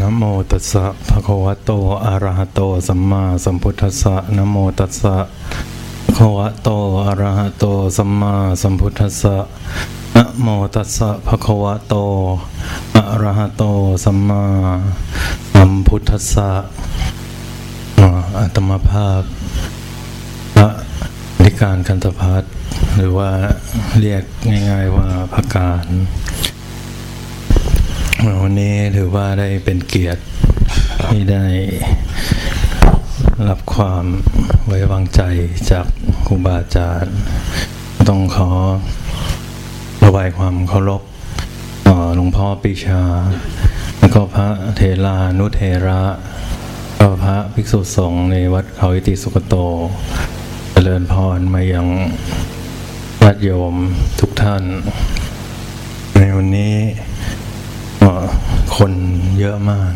นะโมตัสสะภะคะวะโตอะระหะโตสัมมาสัมพุทธัสสะนะโมตัสสะภะคะวะโตอะระหะโตสัมมาสัมพุทธัสสะนะโมตัสสะภะคะวะโตอะระหะโตสัมมาสัมพุทธัสสะอัตมภาพพระนิการคันธพัฒหรือว่าเรียกง่าย ๆว่าพระการ วันนี้ถือว่าได้เป็นเกียรติที่ได้รับความไว้วางใจจากครูบาอาจารย์ ต้องขอระบายความเคารพต่อหลวงพ่อปิชา แล้วก็พระเทลานุเทระก็พระภิกษุสงฆ์ในวัดเขาอิติสุกโต เจริญพรมายังญาติโยมทุกท่าน ในวันนี้ คนเยอะมาก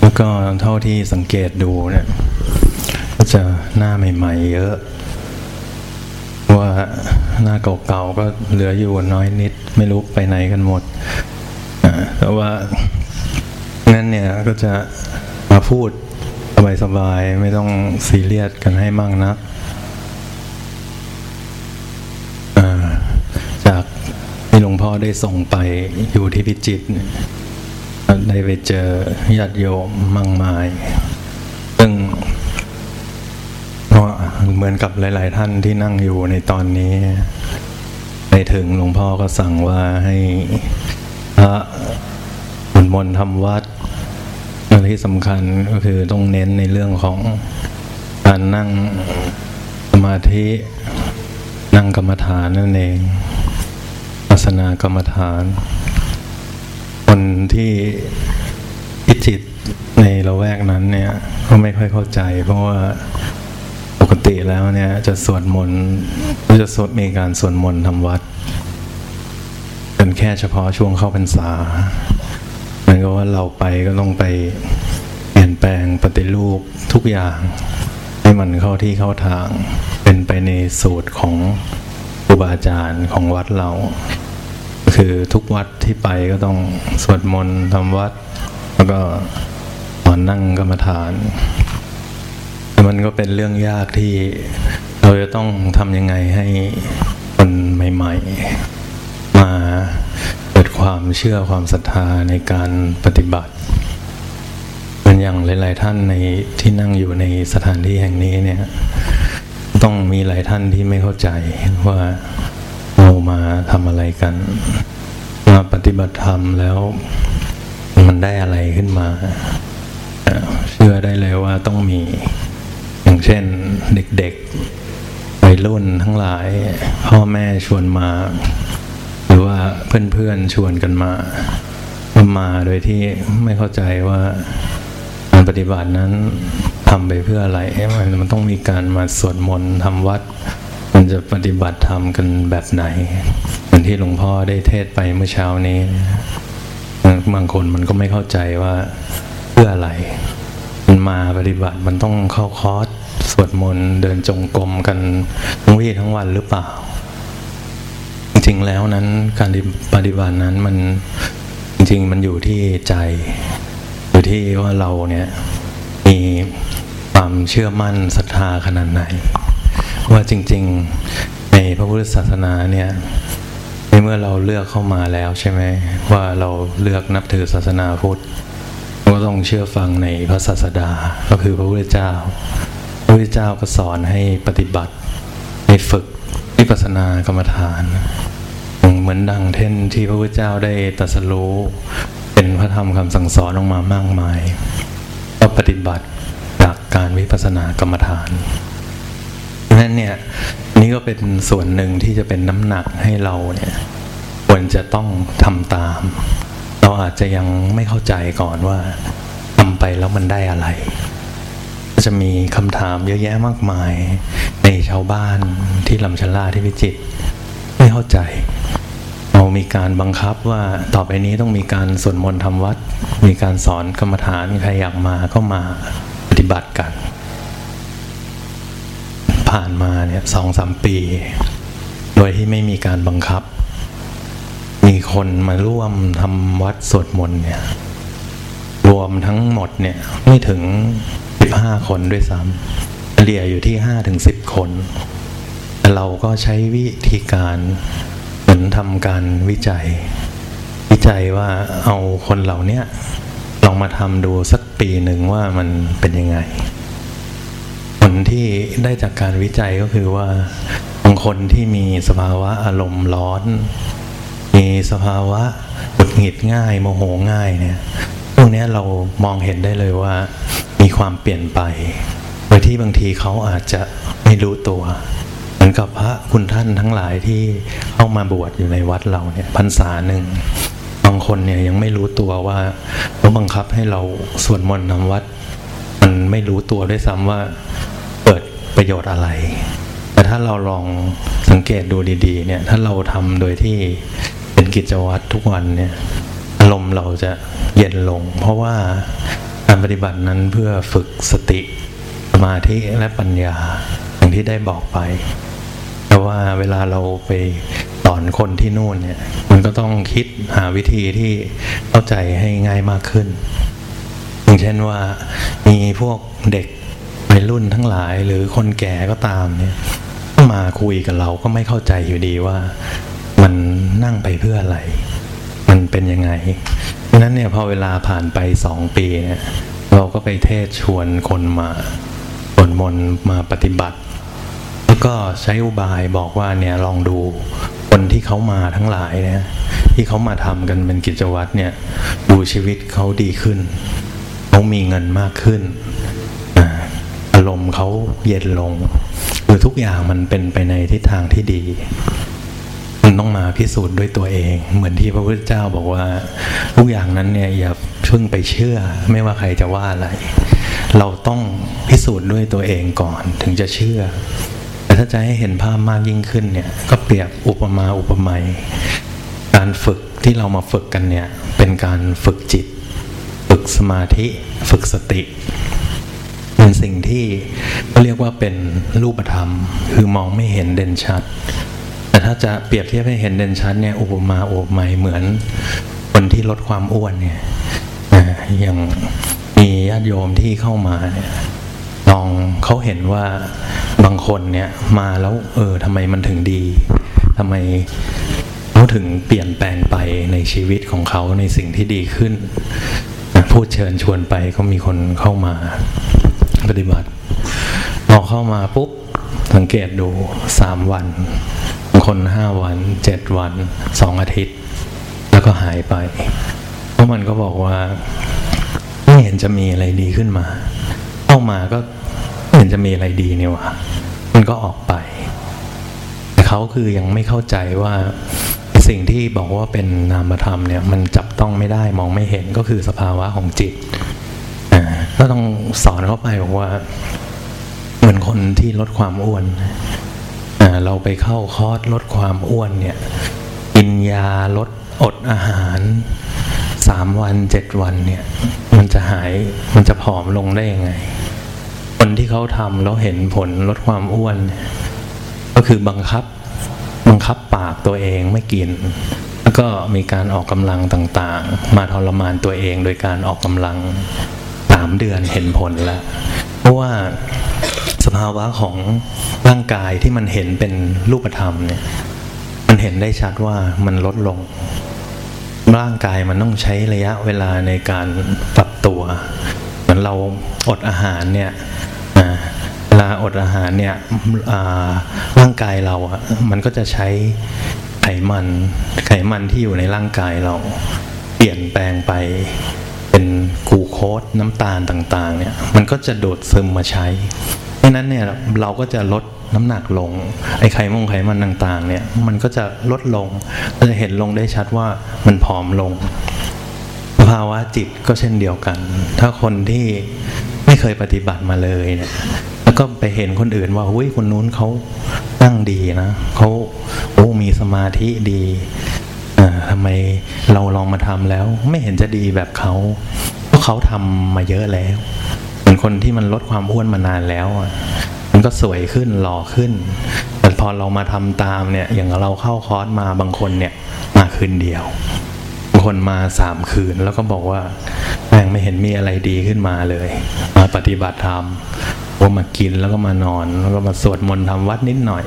แล้วก็เท่าที่สังเกตดูเนี่ย ก็จะหน้าใหม่ ๆ เยอะ ว่าหน้าเก่าๆก็เหลืออยู่น้อยนิด ไม่รู้ไปไหนกันหมดอ่าแต่ว่างั้นเนี่ยก็จะมาพูดสบายๆไม่ต้องซีเรียสกันให้มากนัก พ่อได้ส่งไปอยู่ที่พิจิตรได้ไปเจอญาติโยมมั่งมาย ซึ่งเหมือนกับหลาย ๆ ท่านที่นั่งอยู่ในตอนนี้ไปถึงหลวงพ่อก็สั่งว่าให้พระสวดมนต์ทำวัดและที่สำคัญก็คือต้องเน้นในเรื่องของการนั่งสมาธินั่งกรรมฐานนั่นเอง สนากรรมฐาน คนที่พิจิตในละแวกนั้นเนี่ยก็ไม่ค่อยเข้าใจ เพราะว่าปกติแล้วเนี่ยจะสวดมนต์จะสวดมีการสวดมนต์ทำวัดเป็นแค่เฉพาะช่วงเข้าพรรษาเหมือนกับว่าเราไปก็ต้องไปเปลี่ยนแปลงปฏิรูปทุกอย่าง ให้มันเข้าที่เข้าทาง เป็นไปในสูตรของครูบาอาจารย์ของวัดเรา คือทุกวัดที่ไปก็ต้องสวดมนต์ทำวัด แล้วก็สอนนั่งกรรมฐานแต่มันก็เป็นเรื่องยากที่เราจะต้องทำยังไงให้คนใหม่ ๆ มาเกิดความเชื่อความศรัทธาในการปฏิบัติเหมือนอย่างหลาย ๆ ท่านในที่นั่งอยู่ในสถานที่แห่งนี้เนี่ย ต้องมีหลายท่านที่ไม่เข้าใจว่า มาทำอะไรกัน มาปฏิบัติธรรมแล้ว มันได้อะไรขึ้นมา เชื่อได้เลยว่าต้องมี อย่างเช่นเด็กๆวัยรุ่นทั้งหลาย พ่อแม่ชวนมา หรือว่าเพื่อนๆชวนกันมามาโดยที่ไม่เข้าใจว่าการปฏิบัตินั้นทำไปเพื่ออะไร มันมันต้องมีการมาสวดมนต์ทำวัด จะปฏิบัติธรรมกันแบบไหนเหมือนที่หลวงพ่อได้เทศไปเมื่อเช้านี้ บางคนมันก็ไม่เข้าใจว่าเพื่ออะไร มันมาปฏิบัติมันต้องเข้าคอร์สสวดมนต์เดินจงกรมกันทั้งวี่ทั้งวันหรือเปล่า จริงๆแล้วนั้นการปฏิบัตินั้นมันจริงๆมันอยู่ที่ใจ อยู่ที่ว่าเราเนี่ยมีความเชื่อมั่นศรัทธาขนาดไหน ว่าจริงๆในพระพุทธศาสนาเนี่ยในเมื่อเราเลือกเข้ามาแล้วใช่ไหมว่าเราเลือกนับถือศาสนาพุทธก็ต้องเชื่อฟังในพระศาสดาก็คือพระพุทธเจ้า พระพุทธเจ้าก็สอนให้ปฏิบัติให้ฝึกวิปัสสนากรรมฐาน เหมือนดังเท่นที่พระพุทธเจ้าได้ตรัสรู้เป็นพระธรรมคำสั่งสอนออกมามากมาย ก็ปฏิบัติจากการวิปัสสนากรรมฐาน นั้นเนี่ยนี่ก็เป็นส่วนหนึ่งที่จะเป็นน้ำหนักให้เราเนี่ยควรจะต้องทำตาม เราอาจจะยังไม่เข้าใจก่อนว่าทำไปแล้วมันได้อะไร ก็จะมีคำถามเยอะแยะมากมาย ในชาวบ้านที่ลำชลาที่พิจิตรไม่เข้าใจ เรามีการบังคับว่าต่อไปนี้ต้องมีการสวดมนต์ทำวัด มีการสอนกรรมฐานใครอยากมาก็มาปฏิบัติกัน ผ่านมาเนี่ยสองสามปี โดยที่ไม่มีการบังคับ มีคนมาร่วมทำวัดสวดมนต์เนี่ย รวมทั้งหมดเนี่ยไม่ถึง15คนด้วยซ้ำเฉลี่ยอยู่ที่5-10คนแต่เราก็ใช้วิธีการเหมือนทำการวิจัย วิจัยว่าเอาคนเหล่านี้ลองมาทำดูสักปีหนึ่งว่ามันเป็นยังไง ผลที่ได้จากการวิจัยก็คือว่าบางคนที่มีสภาวะอารมณ์ร้อน มีสภาวะหงุดหงิดง่าย โมโหง่ายเนี่ยพวกนี้เรามองเห็นได้เลยว่า มีความเปลี่ยนไปโดยที่บางทีเขาอาจจะไม่รู้ตัวเหมือนกับพระคุณท่านทั้งหลายที่เข้ามาบวชอยู่ในวัดเราเนี่ยพรรษาหนึ่งบางคนเนี่ยยังไม่รู้ตัวว่าเขาบังคับให้เราสวดมนต์ทำวัด มันไม่รู้ตัวด้วยซ้ำว่า ประโยชน์อะไร แต่ถ้าเราลองสังเกตดูดีๆ เนี่ย ถ้าเราทำโดยที่เป็นกิจวัตรทุกวันเนี่ยอารมณ์เราจะเย็นลง เพราะว่าการปฏิบัตินั้นเพื่อฝึกสติสมาธิและปัญญาอย่างที่ได้บอกไปแต่ว่าเวลาเราไปสอนคนที่นู่นเนี่ย มันก็ต้องคิดหาวิธีที่เข้าใจให้ง่ายมากขึ้น อย่างเช่นว่ามีพวกเด็ก ยรุ่นทั้งหลายหรือคนแก่ก็ตามเนี่ยมาคุยกับเราก็ไม่เข้าใจอยู่ดีว่า มันนั่งไปเพื่ออะไร มันเป็นยังไงเพราะนั้นเนี่ยพอเวลาผ่านไปสองปีเนี่ยเราก็ไปเทศชวนคนมาสวดมนต์มาปฏิบัติ แล้วก็ใช้อุบายบอกว่าเนี่ยลองดูคนที่เขามาทั้งหลายเนี่ยที่เขามาทำกันเป็นกิจวัตรเนี่ยดูชีวิตเขาดีขึ้นเขามีเงินมากขึ้นารมณ์เขาเย็นลงคือทุกอย่างมันเป็นไปในทิศทางที่ดี มันต้องมาพิสูจน์ด้วยตัวเอง เหมือนที่พระพุทธเจ้าบอกว่า ทุกอย่างนั้นเนี่ยอย่าเพิ่งไปเชื่อ ไม่ว่าใครจะว่าอะไร เราต้องพิสูจน์ด้วยตัวเองก่อนถึงจะเชื่อ แต่ถ้าจะให้เห็นภาพมากยิ่งขึ้นเนี่ย ก็เปรียบอุปมาอุปไมยการฝึกที่เรามาฝึกกันเนี่ยเป็นการฝึกจิต ฝึกสมาธิ ฝึกสติ สิ่งที่เรียกว่าเป็นรูปธรรม คือมองไม่เห็นเด่นชัด แต่ถ้าจะเปรียบเทียบให้เห็นเด่นชัดเนี่ยอุปมาอุปไมยเหมือนคนที่ลดความอ้วนเนี่ยอ่าอย่างมีญาติโยมที่เข้ามาเนี่ยลองเขาเห็นว่าบางคนเนี่ยมาแล้วเออทำไมมันถึงดีทำไมเขาถึงเปลี่ยนแปลงไปในชีวิตของเขาในสิ่งที่ดีขึ้นพูดเชิญชวนไปก็มีคนเข้ามา ปฏิบัติพอเข้ามาปุ๊บสังเกตดูสามวัน คนห้าวันเจ็ดวันสองอาทิตย์ แล้วก็หายไป เพราะมันก็บอกว่า ไม่เห็นจะมีอะไรดีขึ้นมา เข้ามาก็ไม่เห็นจะมีอะไรดีเนี่ยวะมันก็ออกไป แต่เขาคือยังไม่เข้าใจว่าสิ่งที่บอกว่าเป็นนามธรรมเนี่ย มันจับต้องไม่ได้มองไม่เห็นก็คือสภาวะของจิต ก็ต้องสอนเข้าไปบอกว่า เหมือนคนที่ลดความอ้วนเราไปเข้าคอร์สลดความอ้วนเนี่ยกินยาลดอดอาหารสามวันเจ็ดวันเนี่ย มันจะหายมันจะผอมลงได้ยังไง คนที่เขาทำแล้วเห็นผลลดความอ้วน ก็คือบังคับบังคับปากตัวเองไม่กิน แล้วก็มีการออกกำลังต่างๆ มาทรมานตัวเองโดยการออกกำลังามเดือนเห็นผลแล้วเพราะว่าสภาวะของร่างกายที่มันเห็นเป็นรูปธรรมเนี่ย มันเห็นได้ชัดว่ามันลดลง ร่างกายมันต้องใช้ระยะเวลาในการปรับตัวเหมือนเราอดอาหารเนี่ยเวลาอดอาหารเนี่ยร่างกายเราอะมันก็จะใช้ไขมันไขมันที่อยู่ในร่างกายเรา เปลี่ยนแปลงไป เป็นกูโคสน้ำตาลต่างๆเนี่ยมันก็จะโดดซึมมาใช้เพราะนั้นเนี่ยเราก็จะลดน้ำหนักลง ไอ้ไขมงไขมันต่างๆเนี่ยมันก็จะลดลงก็จะเห็นลงได้ชัดว่ามันผอมลงภาวะจิตก็เช่นเดียวกัน ถ้าคนที่ไม่เคยปฏิบัติมาเลยเนี่ยแล้วก็ไปเห็นคนอื่นว่าอุ้ยคนนู้นเขาตั้งดีนะเขาโอ้มีสมาธิดี ทำไมเราลองมาทำแล้ว ไม่เห็นจะดีแบบเขาเพราะเขาทำมาเยอะแล้วเหมือนคนที่มันลดความอ้วนมานานแล้วมันก็สวยขึ้นหล่อขึ้น แต่พอเรามาทำตามเนี่ย อย่างเราเข้าคอร์สมาบางคนเนี่ยมาคืนเดียวบางคนมาสามคืนแล้วก็บอกว่าได้ม่งไม่เห็นมีอะไรดีขึ้นมาเลย มาปฏิบัติธรรมก็มากินแล้วก็มานอน แล้วก็มาสวดมนต์ทำวัดนิดหน่อย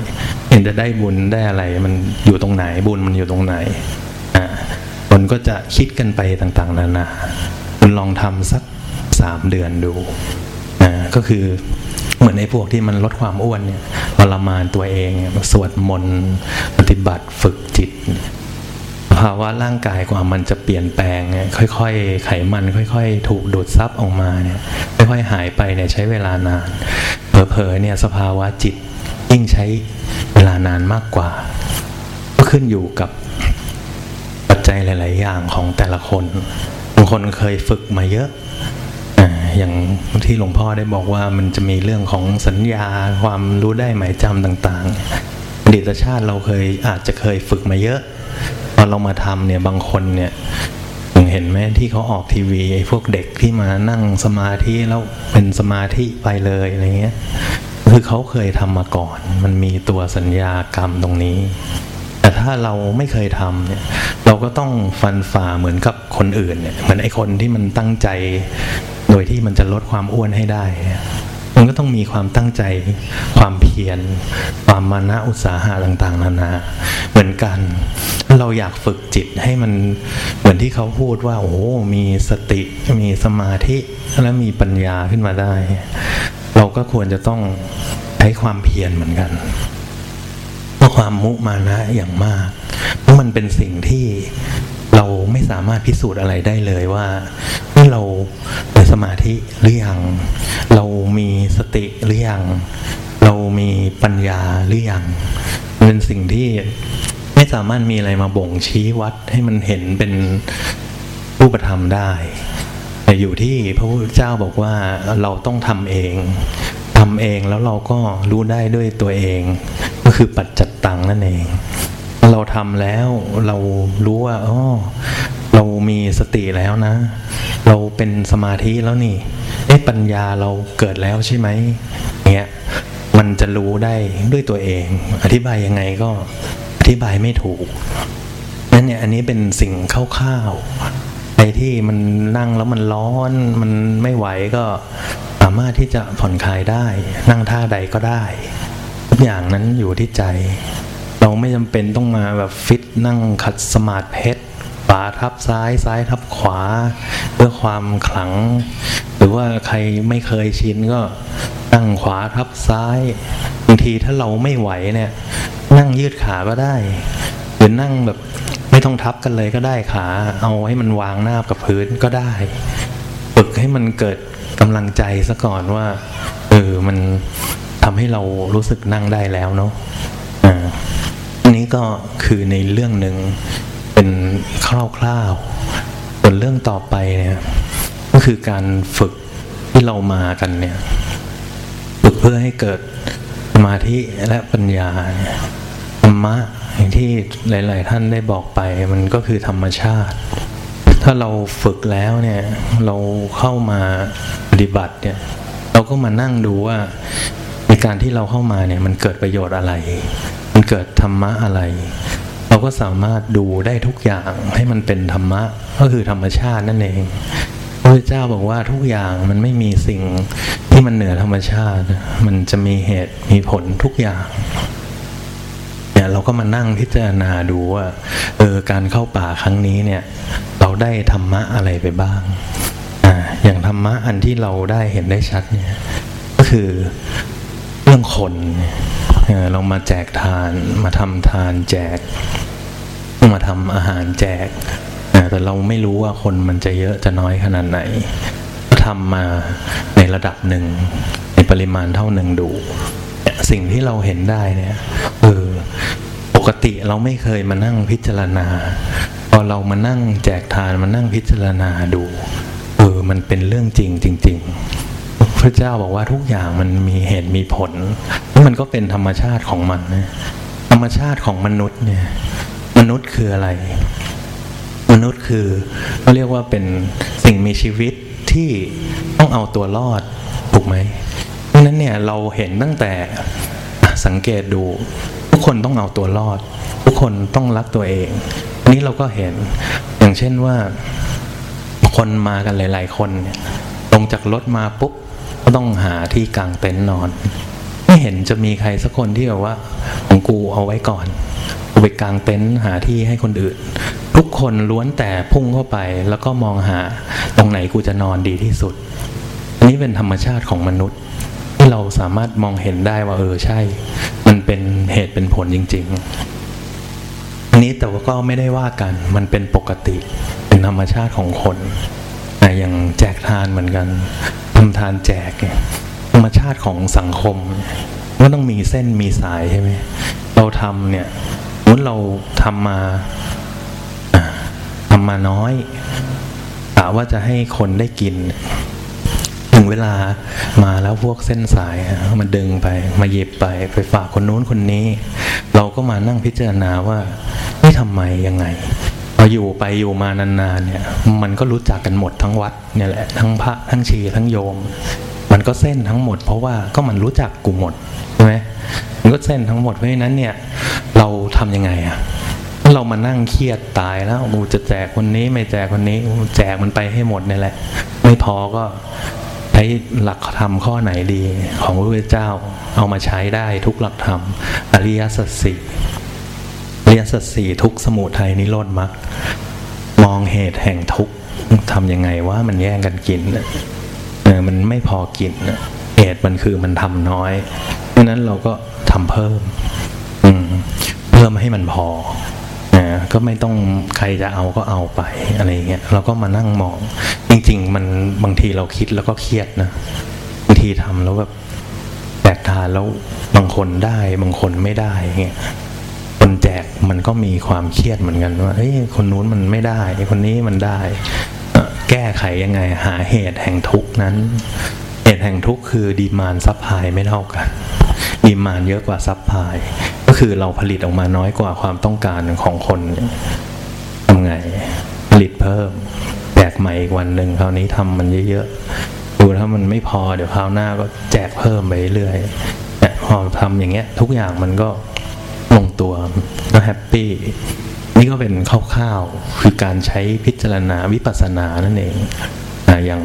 เห็นจะได้บุญได้อะไร มันอยู่ตรงไหนบุญมันอยู่ตรงไหน คนก็จะคิดกันไปต่างๆนานาคุณลองทำสักสามเดือนดูอ่าก็คือเหมือนไอ้พวกที่มันลดความอ้วนเนี่ยทรมานตัวเองสวดมนต์ปฏิบัติฝึกจิตภาวะร่างกายกว่ามันจะเปลี่ยนแปลงเนี่ยค่อยๆ ไขมันค่อย ๆ ถูกดูดซับออกมาเนี่ยค่อยๆหายไปเนี่ยใช้เวลานานเผลอๆเนี่ยสภาวะจิตยิ่งใช้เวลานานมากกว่า ก็ขึ้นอยู่กับ จจัยหลาย ๆ อย่างของแต่ละคนบางคนเคยฝึกมาเยอะอย่างที่หลวงพ่อได้บอกว่ามันจะมีเรื่องของสัญญาความรู้ได้หมายจำต่างๆอดีตชาติเราเคยอาจจะเคยฝึกมาเยอะพอเรามาทำเนี่ยบางคนเนี่ยเห็นไหมที่เขาออกทีวีไอ้พวกเด็กที่มานั่งสมาธิแล้วเป็นสมาธิไปเลยอะไรเงี้ยคือเขาเคยทำมาก่อน มันมีตัวสัญญากรรมตรงนี้ แต่ถ้าเราไม่เคยทำเนี่ยเราก็ต้องฟันฝ่าเหมือนกับคนอื่นเนี่ยเหมือนไอ้คนที่มันตั้งใจ โดยที่มันจะลดความอ้วนให้ได้ มันก็ต้องมีความตั้งใจ ความเพียรความมานะอุตสาหะต่างๆ นานา เหมือนกัน เราอยากฝึกจิตให้มันเหมือนที่เขาพูดว่า โอ้โหมีสติมีสมาธิและมีปัญญาขึ้นมาได้ เราก็ควรจะต้องใช้ความเพียรเหมือนกัน ความมุมานะอย่างมากเพราะมันเป็นสิ่งที่เราไม่สามารถพิสูจน์อะไรได้เลยว่าเมื่อเราเป็นสมาธิหรือยังเรามีสติหรือยังเรามีปัญญาหรือยังเป็นสิ่งที่ไม่สามารถมีอะไรมาบ่งชี้วัดให้มันเห็นเป็นรูปธรรมได้ แต่อยู่ที่พระพุทธเจ้าบอกว่าเราต้องทำเองทำเองแล้วเราก็รู้ได้ด้วยตัวเอง คือปัจจัตตังนั่นเอง เราทำแล้วเรารู้ว่าอ๋อเรามีสติแล้วนะ เราเป็นสมาธิแล้วนี่เอ๊ะปัญญาเราเกิดแล้วใช่ไหมเงี้ยมันจะรู้ได้ด้วยตัวเอง อธิบายยังไงก็อธิบายไม่ถูกนั่นเนี่ยอันนี้เป็นสิ่งคร่าวๆไอ้ที่มันนั่งแล้วมันร้อนมันไม่ไหวก็สามารถที่จะผ่อนคลายได้ นั่งท่าใดก็ได้ ทุกอย่างนั้นอยู่ที่ใจ เราไม่จำเป็นต้องมาแบบฟิตนั่งขัดสมาธิเพชรขวาทับซ้ายซ้ายทับขวา เพื่อความขลัง หรือว่าใครไม่เคยชินก็นั่งขวาทับซ้ายบางทีถ้าเราไม่ไหวเนี่ย นั่งยืดขาก็ได้หรือนั่งแบบไม่ต้องทับกันเลยก็ได้ขา เอาให้มันวางหน้ากับพื้นก็ได้ฝึกให้มันเกิดกำลังใจซะก่อนว่าเออมัน ทำให้เรารู้สึกนั่งได้แล้วเนาะอ่าอันนี้ก็คือในเรื่องหนึ่งเป็นคร่าวๆส่วนเรื่องต่อไปเนี่ยก็คือการฝึกที่เรามากันเนี่ยฝึกเพื่อให้เกิดสมาธิและปัญญาธรรมะอย่างที่หลาย ๆ ท่านได้บอกไป มันก็คือธรรมชาติ ถ้าเราฝึกแล้วเนี่ยเราเข้ามาปฏิบัติเนี่ยเราก็มานั่งดูว่า การที่เราเข้ามาเนี่ยมันเกิดประโยชน์อะไร มันเกิดธรรมะอะไร เราก็สามารถดูได้ทุกอย่างให้มันเป็นธรรมะก็คือธรรมชาตินั่นเองพระเจ้าบอกว่าทุกอย่างมันไม่มีสิ่งที่มันเหนือธรรมชาติ มันจะมีเหตุมีผลทุกอย่างเนี่ยเราก็มานั่งพิจารณาดูว่าเออการเข้าป่าครั้งนี้เนี่ย เราได้ธรรมะอะไรไปบ้างอ่าอย่างธรรมะอันที่เราได้เห็นได้ชัดเนี่ย ก็คือ รื่องคนเรามาแจกทานมาทำทานแจก มาทำอาหารแจก แต่เราไม่รู้ว่าคนมันจะเยอะจะน้อยขนาดไหนก็ทำมาในระดับหนึ่ง ในปริมาณเท่าหนึ่งดู สิ่งที่เราเห็นได้เนี่ยเออปกติเราไม่เคยมานั่งพิจารณา พอเรามานั่งแจกทานมานั่งพิจารณาดู เออมันเป็นเรื่องจริงจริง ๆ พระเจ้าบอกว่าทุกอย่างมันมีเหตุมีผลแล้วมันก็เป็นธรรมชาติของมันนะธรรมชาติของมนุษย์เนี่ย มนุษย์คืออะไร มนุษย์คือเขาเรียกว่าเป็นสิ่งมีชีวิตที่ต้องเอาตัวรอดถูกไหมเพราะนั้นเนี่ยเราเห็นตั้งแต่สังเกตดู ทุกคนต้องเอาตัวรอด ทุกคนต้องรักตัวเองอันนี้เราก็เห็นอย่างเช่นว่าคนมากันหลาย ๆ คนเนี่ยลงจากรถมาปุ๊บ ก็ต้องหาที่กางเต็นท์นอน ไม่เห็นจะมีใครสักคนที่แบบว่าของกูเอาไว้ก่อนไปกางเต็นท์หาที่ให้คนอื่น ทุกคนล้วนแต่พุ่งเข้าไปแล้วก็มองหาตรงไหนกูจะนอนดีที่สุด อันนี้เป็นธรรมชาติของมนุษย์ ที่เราสามารถมองเห็นได้ว่าเออใช่ มันเป็นเหตุเป็นผลจริง ๆ อันนี้แต่ว่าก็ไม่ได้ว่ากันมันเป็นปกติเป็นธรรมชาติของคนอย่างแจกทานเหมือนกัน ทำทานแจกเนี่ยธรรมชาติของสังคมก็ต้องมีเส้นมีสายใช่ไหมเราทำเนี่ยเมื่อเราทำมาอ่าทำมาน้อยกะว่าจะให้คนได้กิน ถึงเวลามาแล้วพวกเส้นสายอะมาดึงไป มาเย็บไปไปฝากคนนู้นคนนี้ เราก็มานั่งพิจารณาว่านี่ทำไมยังไง พออยู่ไปอยู่มานานๆเนี่ย มันก็รู้จักกันหมดทั้งวัดเนี่ยแหละทั้งพระทั้งชีทั้งโยม มันก็เส้นทั้งหมด เพราะว่าก็มันรู้จักกูหมดใช่ไหมมันก็เส้นทั้งหมดเพราะฉะนั้นเนี่ย เราทำยังไงอะเรามานั่งเครียดตายแล้วกูจะแจกคนนี้ไม่แจกคนนี้แจกมันไปให้หมดเนี่ยแหละ ไม่พอก็ใช้หลักธรรมข้อไหนดี ของพระพุทธเจ้าเอามาใช้ได้ทุกหลักธรรมอริยสัจสี่ ริยสัจสี่ทุกสมุทัยนิโรธมรรคมองเหตุแห่งทุกทำยังไงว่ามันแย่งกันกินเออมันไม่พอกินเหตุมันคือมันทำน้อยเพราะนั้นเราก็ทำเพิ่มอืมเพิ่มให้มันพอนะก็ไม่ต้องใครจะเอาก็เอาไปอะไรเงี้ยเราก็มานั่งมอง จริง ๆ มันบางทีเราคิดแล้วก็เครียดนะบางทีทำแล้วแบบแตกทานแล้วบางคนได้บางคนไม่ได้เงี้ย คนแจกมันก็มีความเครียดเหมือนกันว่าเฮ้ยคนนู้นมันไม่ได้คนนี้มันได้ แก้ไขยังไงหาเหตุแห่งทุกนั้น เหตุแห่งทุกข์คือ demand supply ไม่เท่ากัน demand เยอะกว่า supply ก็คือเราผลิตออกมาน้อยกว่าความต้องการของคนทำไงผลิตเพิ่มแจกใหม่อีกวันหนึ่งคราวนี้ทำมันเยอะๆดูถ้ามันไม่พอเดี๋ยวคราวหน้าก็แจกเพิ่มไปเรื่อยพอทำอย่างเงี้ย ทุกอย่างมันก็ ตัวก็ happy นี่ก็เป็นคร่าวๆคือการใช้พิจารณาวิปัสสนานั่นเองอะอย่าง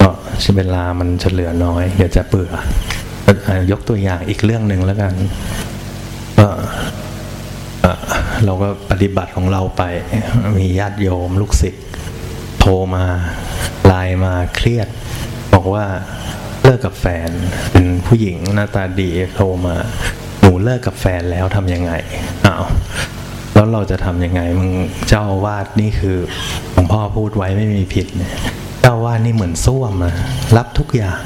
ก็เวลามันจะเหลือน้อย เดี๋ยวจะเบื่ออยกตัวอย่างอีกเรื่องหนึ่งแล้วกันก็เราก็ปฏิบัติของเราไป มีญาติโยมลูกศิษย์โทรมาไลน์มาเครียด บอกว่าเลิกกับแฟนเป็นผู้หญิงหน้าตาดีโทรมา นูเลิกกับแฟนแล้วทำยังไงอ้าวแล้วเราจะทำยังไงมึงเจ้าวาสนี่คือหลวงพ่อพูดไว้ไม่มีผิดเจ้าวาสนี่เหมือนส้วมอะรับทุกอย่าง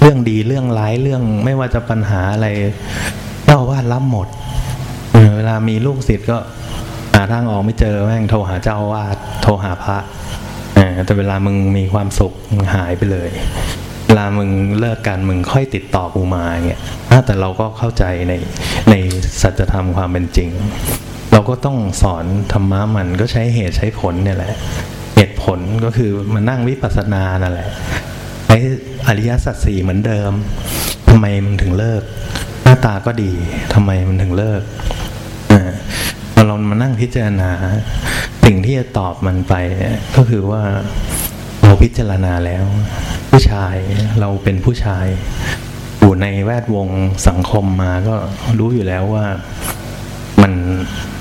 เรื่องดีเรื่องร้ายเรื่องไม่ว่าจะปัญหาอะไรเจ้าวาสรับหมดเวลามีลูกศิษย์ก็หาทางออกไม่เจอแม่งโทรหาเจ้าวาสโทรหาพระแต่เวลามึงมีความสุขมึงหายไปเลย เวลามึงเลิกกันมึงค่อยติดต่อกูมาเงี้ยแต่เราก็เข้าใจในในสัจธรรมความเป็นจริง เราก็ต้องสอนธรรมะมันก็ใช้เหตุใช้ผลเนี่ยแหละ เหตุผลก็คือมานั่งวิปัสสนานั่นแหละใช้อริยสัจสี่เหมือนเดิมทำไมมันถึงเลิก หน้าตาก็ดีทำไมมันถึงเลิกอพอเรามานั่งพิจารณา สิ่งที่จะตอบมันไปก็คือว่าเราพิจารณาแล้ว ผู้ชายเราเป็นผู้ชาย อยู่ในแวดวงสังคมมาก็รู้อยู่แล้วว่ามัน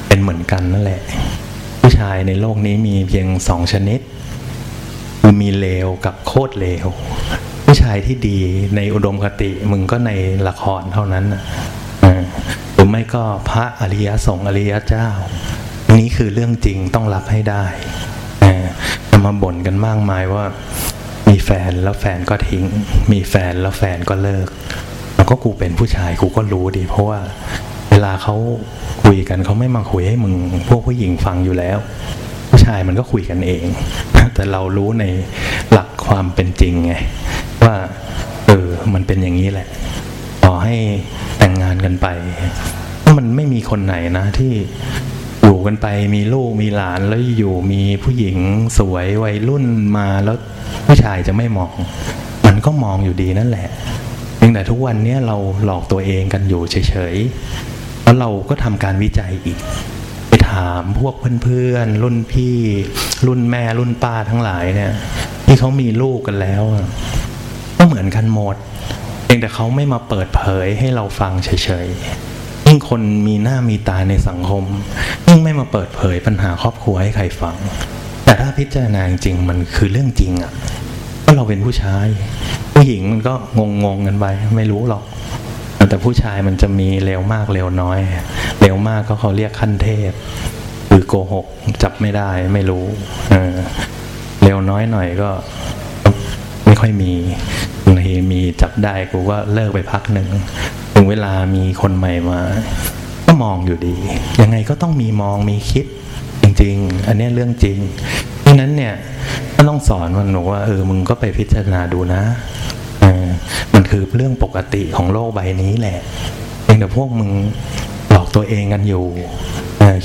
เป็นเหมือนกันนั่นแหละ ผู้ชายในโลกนี้มีเพียงสองชนิดคือมีเลวกับโคตรเลวผู้ชายที่ดีในอุดมคติมึงก็ในละครเท่านั้นอ่าหรือไม่ก็พระอริยสงฆ์อริยเจ้า นี่คือเรื่องจริงต้องรับให้ได้อ่าจะมาบ่นกันมากมายว่า มีแฟนแล้วแฟนก็ทิ้ง มีแฟนแล้วแฟนก็เลิก แล้วก็กูเป็นผู้ชายกูก็รู้ดี เพราะว่าเวลาเขาคุยกันเขาไม่มาคุยให้มึง พวกผู้หญิงฟังอยู่แล้ว ผู้ชายมันก็คุยกันเอง แต่เรารู้ในหลักความเป็นจริงไงว่าเออมันเป็นอย่างนี้แหละ ต่อให้แต่งงานกันไป มันไม่มีคนไหนนะที่ อยู่กันไปมีลูกมีหลานแล้วอยู่มีผู้หญิงสวยวัยรุ่นมาแล้วผู้ชายจะไม่มอง มันก็มองอยู่ดีนั่นแหละเพียงแต่ทุกวันนี้เราหลอกตัวเองกันอยู่เฉยๆแล้วเราก็ทำการวิจัยอีก ไปถามพวกเพื่อนๆรุ่นพี่ รุ่นแม่รุ่นป้าทั้งหลายเนี่ย ที่เขามีลูกกันแล้วก็เหมือนกันหมดเพียงแต่เขาไม่มาเปิดเผยให้เราฟังเฉยๆ ยิ่งคนมีหน้ามีตาในสังคม ยิ่งไม่มาเปิดเผยปัญหาครอบครัวให้ใครฟัง แต่ถ้าพิจารณาจริงมันคือเรื่องจริงอะ่ะก็เราเป็นผู้ชาย ผู้หญิงมันก็งงๆกันไปไม่รู้หรอก แต่ผู้ชายมันจะมีเร็วมากเร็วน้อย เร็วมากก็เขาเรียกขั้นเทพหรือโกหกจับไม่ได้ไม่รู้เเร็วน้อยหน่อยก็ไม่ค่อยมีบางทีมีจับได้กูก็เลิกไปพักหนึ่ง ถึงเวลามีคนใหม่มา ก็มองอยู่ดี ยังไงก็ต้องมีมองมีคิดจริง ๆ อันนี้เรื่องจริงดังนั้นเนี่ยก็ต้องสอนมันบอกว่าเออมึงก็ไปพิจารณาดูนะมันคือเรื่องปกติของโลกใบนี้แหละเพียงแต่พวกมึงหลอกตัวเองกันอยู่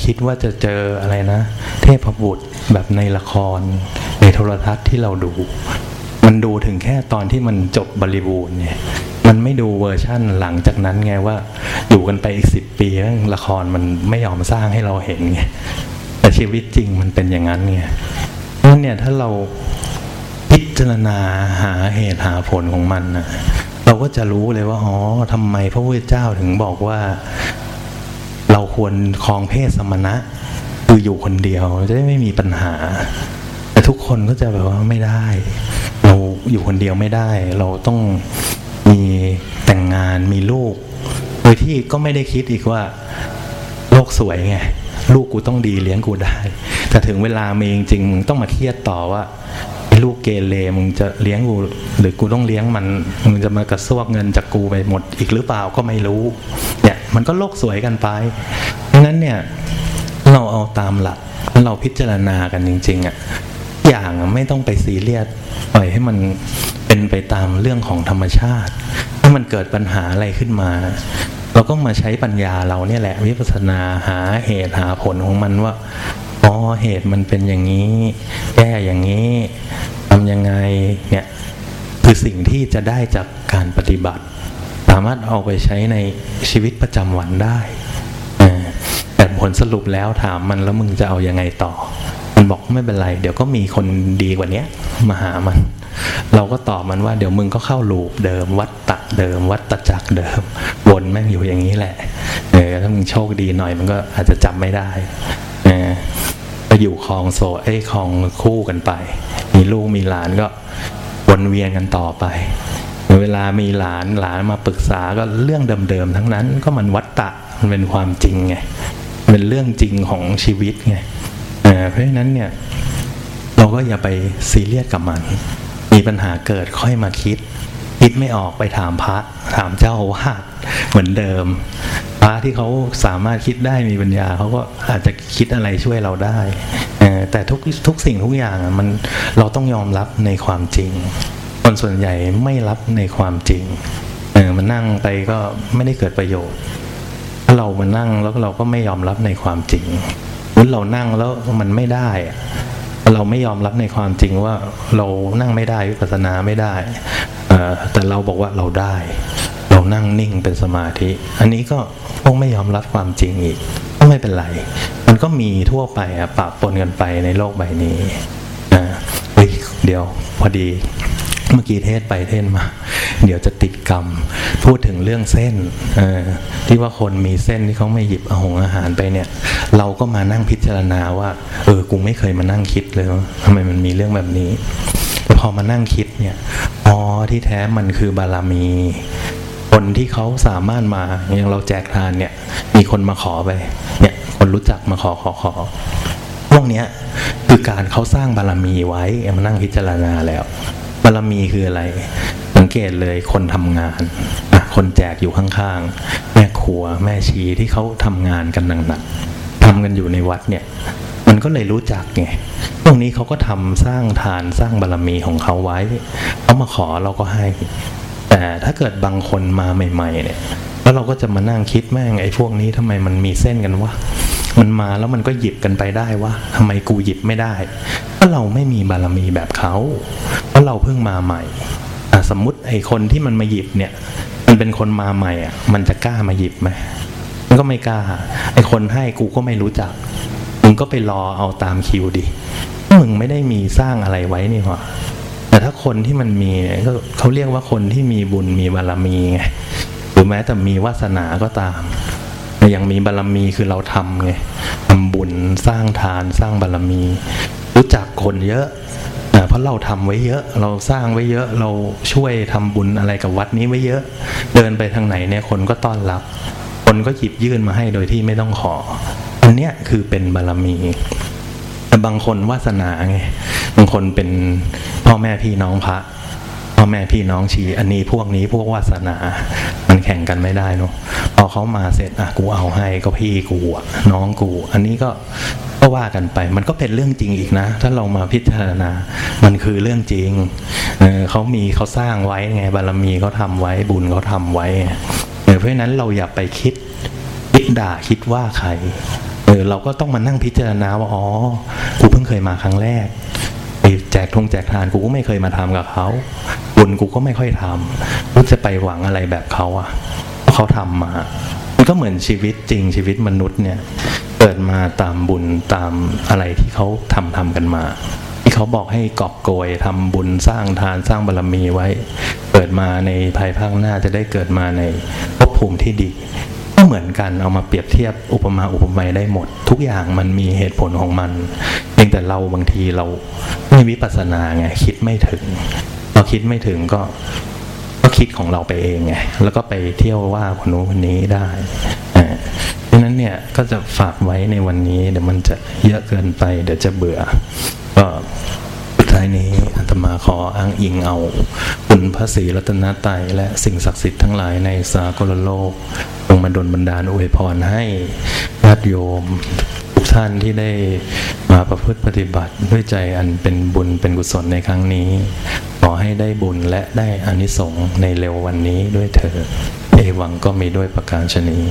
คิดว่าจะเจออะไรนะ เทพบุตรแบบในละคร ในโทรทัศน์ที่เราดู มันดูถึงแค่ตอนที่มันจบบริบูรณ์เนี่ย มันไม่ดูเวอร์ชั่นหลังจากนั้นไงว่า อยู่กันไปอีกสิบปีละครมันไม่ยอมสร้างให้เราเห็นไงแต่ชีวิตจริงมันเป็นอย่างนั้นไงนั่นเนี่ยถ้าเราพิจารณาหาเหตุหาผลของมันนะเราก็จะรู้เลยว่าอ๋อทำไมพระพุทธเจ้าถึงบอกว่า เราควรคลองเพศสมณะคืออยู่คนเดียวจะได้ไม่มีปัญหา แต่ทุกคนก็จะแบบว่าไม่ได้ เราอยู่คนเดียวไม่ได้ เราต้อง แต่งงานมีลูก โดยที่ก็ไม่ได้คิดอีกว่า โลกสวยไง ลูกกูต้องดีเลี้ยงกูได้ แต่ถึงเวลามีจริงมึงต้องมาเครียดต่อว่าลูกเกเรมึงจะเลี้ยงกูหรือกูต้องเลี้ยงมันมึงจะมากระซวกเงินจากกูไปหมดอีกหรือเปล่าก็ไม่รู้เนี่ยมันก็โลกสวยกันไปดังนั้นเนี่ยเราเอาตามหลักเราพิจารณากันจริงๆอะ่ะอย่างไม่ต้องไปซีเรียสปล่อยให้มันเป็นไปตามเรื่องของธรรมชาติ ถ้ามันเกิดปัญหาอะไรขึ้นมา เราก็มาใช้ปัญญาเราเนี่ยแหละ วิปัสสนาหาเหตุหาผลของมันว่าอ๋อเหตุมันเป็นอย่างนี้ แก้อย่างนี้ทำยังไงเนี่ยคือสิ่งที่จะได้จากการปฏิบัติ สามารถเอาไปใช้ในชีวิตประจำวันได้แต่ผลสรุปแล้วถามมันแล้วมึงจะเอายังไงต่อ มันบอกไม่เป็นไร เดี๋ยวก็มีคนดีกว่านี้มาหามัน เราก็ตอบมันว่าเดี๋ยวมึงก็เข้าลูปเดิม วัดตักเดิม วัดตจักเดิม วนแม่งอยู่อย่างนี้แหละเออถ้ามึงโชคดีหน่อยมันก็อาจจะจำไม่ได้ไปอยู่คลองโซเอ้คลองคู่กันไป มีลูกมีหลานก็วนเวียนกันต่อไปเวลามีหลานหลานมาปรึกษาก็เรื่องเดิมๆทั้งนั้นก็มันวัตตะมันเป็นความจริงไงเป็นเรื่องจริงของชีวิตไง เพราะฉะนั้นเนี่ยเราก็อย่าไปซีเรียสกับมัน มีปัญหาเกิดค่อยมาคิด คิดไม่ออกไปถามพระ ถามเจ้าอาวาสเหมือนเดิม พระที่เขาสามารถคิดได้มีปัญญาเขาก็อาจจะคิดอะไรช่วยเราได้แต่ทุกทุกสิ่งทุกอย่างมันเราต้องยอมรับในความจริง คนส่วนใหญ่ไม่รับในความจริงเออมันนั่งไปก็ไม่ได้เกิดประโยชน์ ถ้าเรามานั่งแล้วเราก็ไม่ยอมรับในความจริง หรือเรานั่งแล้วมันไม่ได้ เราไม่ยอมรับในความจริงว่าเรานั่งไม่ได้วิปัสสนาไม่ได้แต่เราบอกว่าเราได้ เรานั่งนิ่งเป็นสมาธิ อันนี้ก็คงไม่ยอมรับความจริงอีกก็ไม่เป็นไร มันก็มีทั่วไปอะปะปนกันไปในโลกใบนี้นะเดี๋ยวพอดี เมื่อกี้เทศไปเทศมา เดี๋ยวจะติดกรรม พูดถึงเรื่องเส้นที่ว่าคนมีเส้นที่เขาไม่หยิบอาหงอาหารไปเนี่ย เราก็มานั่งพิจารณาว่า เออกูไม่เคยมานั่งคิดเลยทำไมมันมีเรื่องแบบนี้แต่พอมานั่งคิดเนี่ยอ๋อที่แท้มันคือบารมี คนที่เขาสามารถมาอย่างเราแจกทานเนี่ย มีคนมาขอไป เนี่ยคนรู้จักมาขอขอขอพวกเนี้ยคือการเขาสร้างบารรมีไว้มานั่งพิจารณาแล้ว บารมีคืออะไร สังเกตเลยคนทำงานคนแจกอยู่ข้างๆ แม่ครัวแม่ชีที่เขาทำงานกันหนักๆทำกันอยู่ในวัดเนี่ย มันก็เลยรู้จักไงตรงนี้เขาก็ทำสร้างทานสร้างบารรมีของเขาไว้เขามาขอเราก็ให้ แต่ถ้าเกิดบางคนมาใหม่ ๆ เนี่ย แล้วเราก็จะมานั่งคิดแม่งไอ้พวกนี้ทำไมมันมีเส้นกันวะ มันมาแล้วมันก็หยิบกันไปได้วะทำไมกูหยิบไม่ได้เพราะเราไม่มีบารมีแบบเขาเพราะเราเพิ่งมาใหม่สมมุติไอ้คนที่มันมาหยิบเนี่ย มันเป็นคนมาใหม่อะ มันจะกล้ามาหยิบไหมมันก็ไม่กล้า ไอ้คนให้กูก็ไม่รู้จักมึงก็ไปรอเอาตามคิวดิมึงไม่ได้มีสร้างอะไรไว้นี่หว่าแต่ถ้าคนที่มันมีก็เขาเรียกว่าคนที่มีบุญมีบารมีไงหรือแม้แต่มีวาสนาก็ตาม ยังมีบารมีคือเราทำไงทำบุญสร้างทานสร้างบารมี รู้จักคนเยอะเพราะเราทำไว้เยอะเราสร้างไว้เยอะเราช่วยทำบุญอะไรกับวัดนี้ไว้เยอะ เดินไปทางไหนเนี่ยคนก็ต้อนรับ คนก็หยิบยื่นมาให้โดยที่ไม่ต้องขอ อันเนี้ยคือเป็นบารมีแต่บางคนวาสนาไงบางคนเป็นพ่อแม่พี่น้องพระพ่อแม่พี่น้องชีอันนี้พวกนี้พวกวาสนา แข่งกันไม่ได้เนาะพอเขามาเสร็จอะกูเอาให้ก็พี่กูน้องกู อันนี้ก็ก็ว่ากันไป มันก็เป็นเรื่องจริงอีกนะ ถ้าเรามาพิจารณา มันคือเรื่องจริงเเขามีเขาสร้างไว้ไงบารมีเขาทำไว้บุญเขาทำไว้เพราะฉะนั้นเราอย่าไปคิดคิดด่าคิดว่าใครเออเราก็ต้องมานั่งพิจารณาว่าอ๋อกูเพิ่งเคยมาครั้งแรก ไปแจกทงแจกทานกูก็ไม่เคยมาทำกับเขาบุญกูก็ไม่ค่อยทำกูจะไปหวังอะไรแบบเขาอะเพราะเขาทำมามันก็เหมือนชีวิตจริงชีวิตมนุษย์เนี่ยเกิดมาตามบุญตามอะไรที่เขาทำทำกันมา ที่เขาบอกให้กอบโกยทำบุญสร้างทานสร้างบารรมีไว้ เกิดมาในภายภาคหน้าจะได้เกิดมาในภพภูมิที่ดีก็เหมือนกันเอามาเปรียบเทียบอุปมาอุปไมยได้หมด ทุกอย่างมันมีเหตุผลของมันเพียงแต่เราบางทีเรา ไม่วิปัสนาไงคิดไม่ถึงเราคิดไม่ถึงก็ก็คิดของเราไปเองไงแล้วก็ไปเที่ยวว่าคนนู้นคนนี้ได้ดังนั้นเนี่ยก็จะฝากไว้ในวันนี้เดี๋ยวมันจะเยอะเกินไป เดี๋ยวจะเบื่อ ก็สุดท้ายนี้อาตมาขออ้างอิงเอาคุณพระศรีรัตนตรัยและสิ่งศักดิ์สิทธิ์ทั้งหลายในสากลโลกลงมาดลบันดาลอวยพรให้ญาติโยม ท่านที่ได้มาประพฤติปฏิบัติด้วยใจอันเป็นบุญเป็นกุศลในครั้งนี้ ขอให้ได้บุญและได้อานิสงส์ในเร็ววันนี้ด้วยเถิดเอวังก็มีด้วยประการชนี้